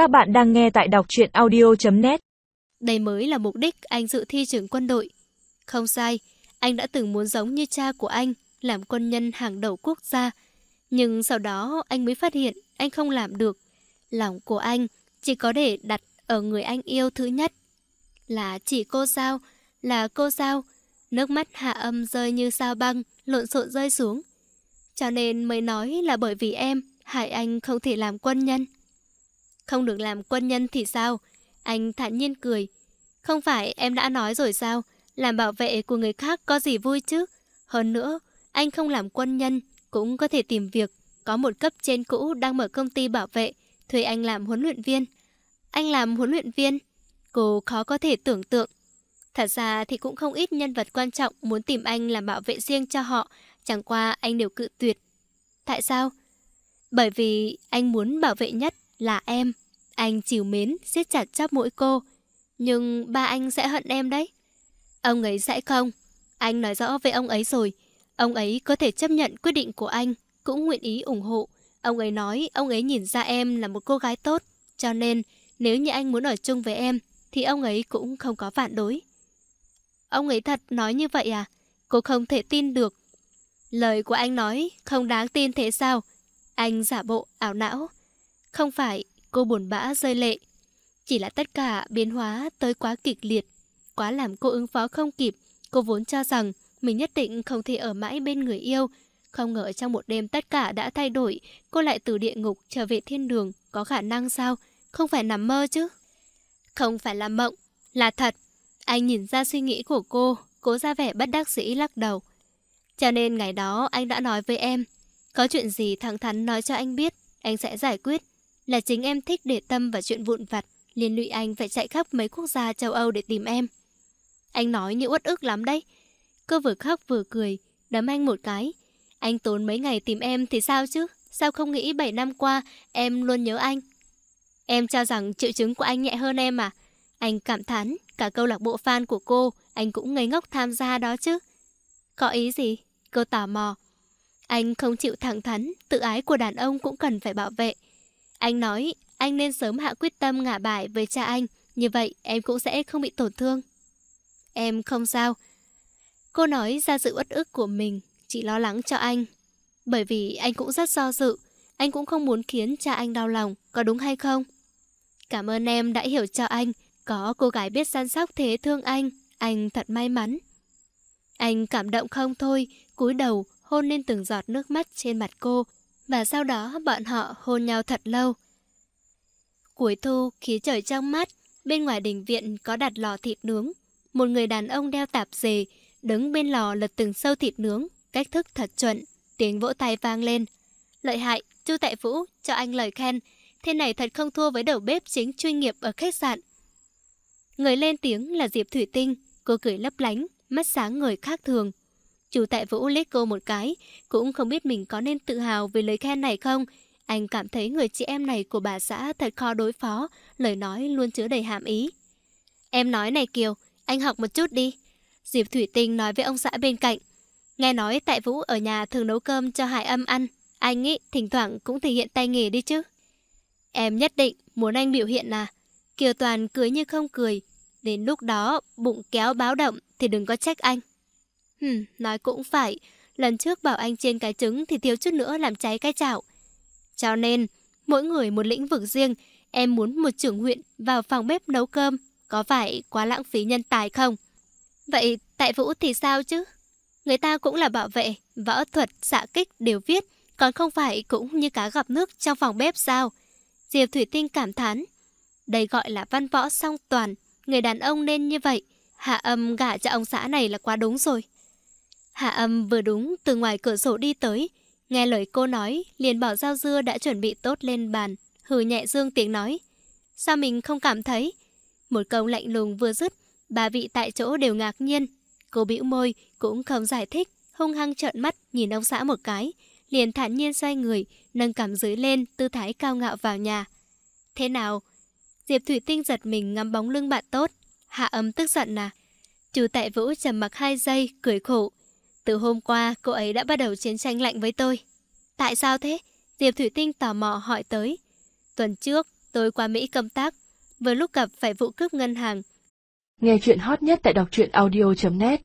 Các bạn đang nghe tại đọc truyện audio.net Đây mới là mục đích anh dự thi trưởng quân đội. Không sai, anh đã từng muốn giống như cha của anh, làm quân nhân hàng đầu quốc gia. Nhưng sau đó anh mới phát hiện anh không làm được. Lòng của anh chỉ có để đặt ở người anh yêu thứ nhất. Là chỉ cô sao, là cô sao. Nước mắt hạ âm rơi như sao băng, lộn xộn rơi xuống. Cho nên mới nói là bởi vì em, hại anh không thể làm quân nhân. Không được làm quân nhân thì sao? Anh thản nhiên cười. Không phải em đã nói rồi sao? Làm bảo vệ của người khác có gì vui chứ? Hơn nữa, anh không làm quân nhân, cũng có thể tìm việc. Có một cấp trên cũ đang mở công ty bảo vệ, thuê anh làm huấn luyện viên. Anh làm huấn luyện viên? Cô khó có thể tưởng tượng. Thật ra thì cũng không ít nhân vật quan trọng muốn tìm anh làm bảo vệ riêng cho họ, chẳng qua anh đều cự tuyệt. Tại sao? Bởi vì anh muốn bảo vệ nhất là em. Anh chiều mến, siết chặt chắp mũi cô. Nhưng ba anh sẽ hận em đấy. Ông ấy sẽ không. Anh nói rõ với ông ấy rồi. Ông ấy có thể chấp nhận quyết định của anh, cũng nguyện ý ủng hộ. Ông ấy nói ông ấy nhìn ra em là một cô gái tốt. Cho nên, nếu như anh muốn ở chung với em, thì ông ấy cũng không có phản đối. Ông ấy thật nói như vậy à? Cô không thể tin được. Lời của anh nói không đáng tin thế sao? Anh giả bộ ảo não. Không phải, cô buồn bã rơi lệ. Chỉ là tất cả biến hóa tới quá kịch liệt, quá làm cô ứng phó không kịp. Cô vốn cho rằng mình nhất định không thể ở mãi bên người yêu. Không ngờ trong một đêm tất cả đã thay đổi, cô lại từ địa ngục trở về thiên đường. Có khả năng sao? Không phải nằm mơ chứ? Không phải là mộng, là thật. Anh nhìn ra suy nghĩ của cô, cố ra vẻ bất đắc dĩ lắc đầu. Cho nên ngày đó anh đã nói với em, có chuyện gì thẳng thắn nói cho anh biết, anh sẽ giải quyết. Là chính em thích để tâm vào chuyện vụn vặt, liên lụy anh phải chạy khắp mấy quốc gia châu Âu để tìm em. Anh nói như uất ức lắm đấy. Cô vừa khóc vừa cười, đấm anh một cái. Anh tốn mấy ngày tìm em thì sao chứ? Sao không nghĩ 7 năm qua em luôn nhớ anh? Em cho rằng triệu chứng của anh nhẹ hơn em à? Anh cảm thán, cả câu lạc bộ fan của cô, anh cũng ngây ngốc tham gia đó chứ. Có ý gì? Cô tò mò. Anh không chịu thẳng thắn, tự ái của đàn ông cũng cần phải bảo vệ. Anh nói anh nên sớm hạ quyết tâm ngả bài với cha anh, như vậy em cũng sẽ không bị tổn thương. Em không sao. Cô nói ra sự uất ức của mình, chỉ lo lắng cho anh. Bởi vì anh cũng rất do dự, anh cũng không muốn khiến cha anh đau lòng, có đúng hay không? Cảm ơn em đã hiểu cho anh, có cô gái biết săn sóc thế thương anh, anh thật may mắn. Anh cảm động không thôi, cúi đầu hôn lên từng giọt nước mắt trên mặt cô, và sau đó bọn họ hôn nhau thật lâu. Cuối thu, khí trời trong mát, bên ngoài đình viện có đặt lò thịt nướng. Một người đàn ông đeo tạp dề, đứng bên lò lật từng sâu thịt nướng, cách thức thật chuẩn, tiếng vỗ tay vang lên. Lợi hại, Chu Tại Vũ, cho anh lời khen, thế này thật không thua với đầu bếp chính chuyên nghiệp ở khách sạn. Người lên tiếng là Diệp Thủy Tinh, cô cười lấp lánh, mắt sáng người khác thường chú tại Vũ lết cô một cái, cũng không biết mình có nên tự hào về lời khen này không. Anh cảm thấy người chị em này của bà xã thật khó đối phó, lời nói luôn chứa đầy hàm ý. Em nói này Kiều, anh học một chút đi. Diệp Thủy Tinh nói với ông xã bên cạnh. Nghe nói tại Vũ ở nhà thường nấu cơm cho Hải Âm ăn. Anh nghĩ thỉnh thoảng cũng thể hiện tay nghề đi chứ. Em nhất định muốn anh biểu hiện à. Kiều Toàn cười như không cười. Đến lúc đó bụng kéo báo động thì đừng có trách anh. Hừm, nói cũng phải. Lần trước bảo anh trên cái trứng thì thiếu chút nữa làm cháy cái chảo. Cho nên, mỗi người một lĩnh vực riêng, em muốn một trưởng huyện vào phòng bếp nấu cơm, có phải quá lãng phí nhân tài không? Vậy tại Vũ thì sao chứ? Người ta cũng là bảo vệ, võ thuật, xạ kích đều viết, còn không phải cũng như cá gặp nước trong phòng bếp sao? Diệp Thủy Tinh cảm thán. Đây gọi là văn võ song toàn, người đàn ông nên như vậy. Hạ âm gả cho ông xã này là quá đúng rồi. Hạ âm vừa đúng từ ngoài cửa sổ đi tới. Nghe lời cô nói, liền bảo dao dưa đã chuẩn bị tốt lên bàn. Hừ nhẹ dương tiếng nói. Sao mình không cảm thấy? Một câu lạnh lùng vừa dứt, bà vị tại chỗ đều ngạc nhiên. Cô bĩu môi, cũng không giải thích, hung hăng trợn mắt nhìn ông xã một cái. Liền thản nhiên xoay người, nâng cằm dưới lên, tư thái cao ngạo vào nhà. Thế nào? Diệp Thủy Tinh giật mình ngắm bóng lưng bạn tốt. Hạ âm tức giận à? Chú tại Vũ trầm mặc hai giây, cười khổ. Từ hôm qua, cô ấy đã bắt đầu chiến tranh lạnh với tôi. Tại sao thế? Diệp Thủy Tinh tò mò hỏi tới. Tuần trước, Tôi qua Mỹ công tác, vừa lúc gặp phải vụ cướp ngân hàng. Nghe chuyện hot nhất tại đọc truyện audio.net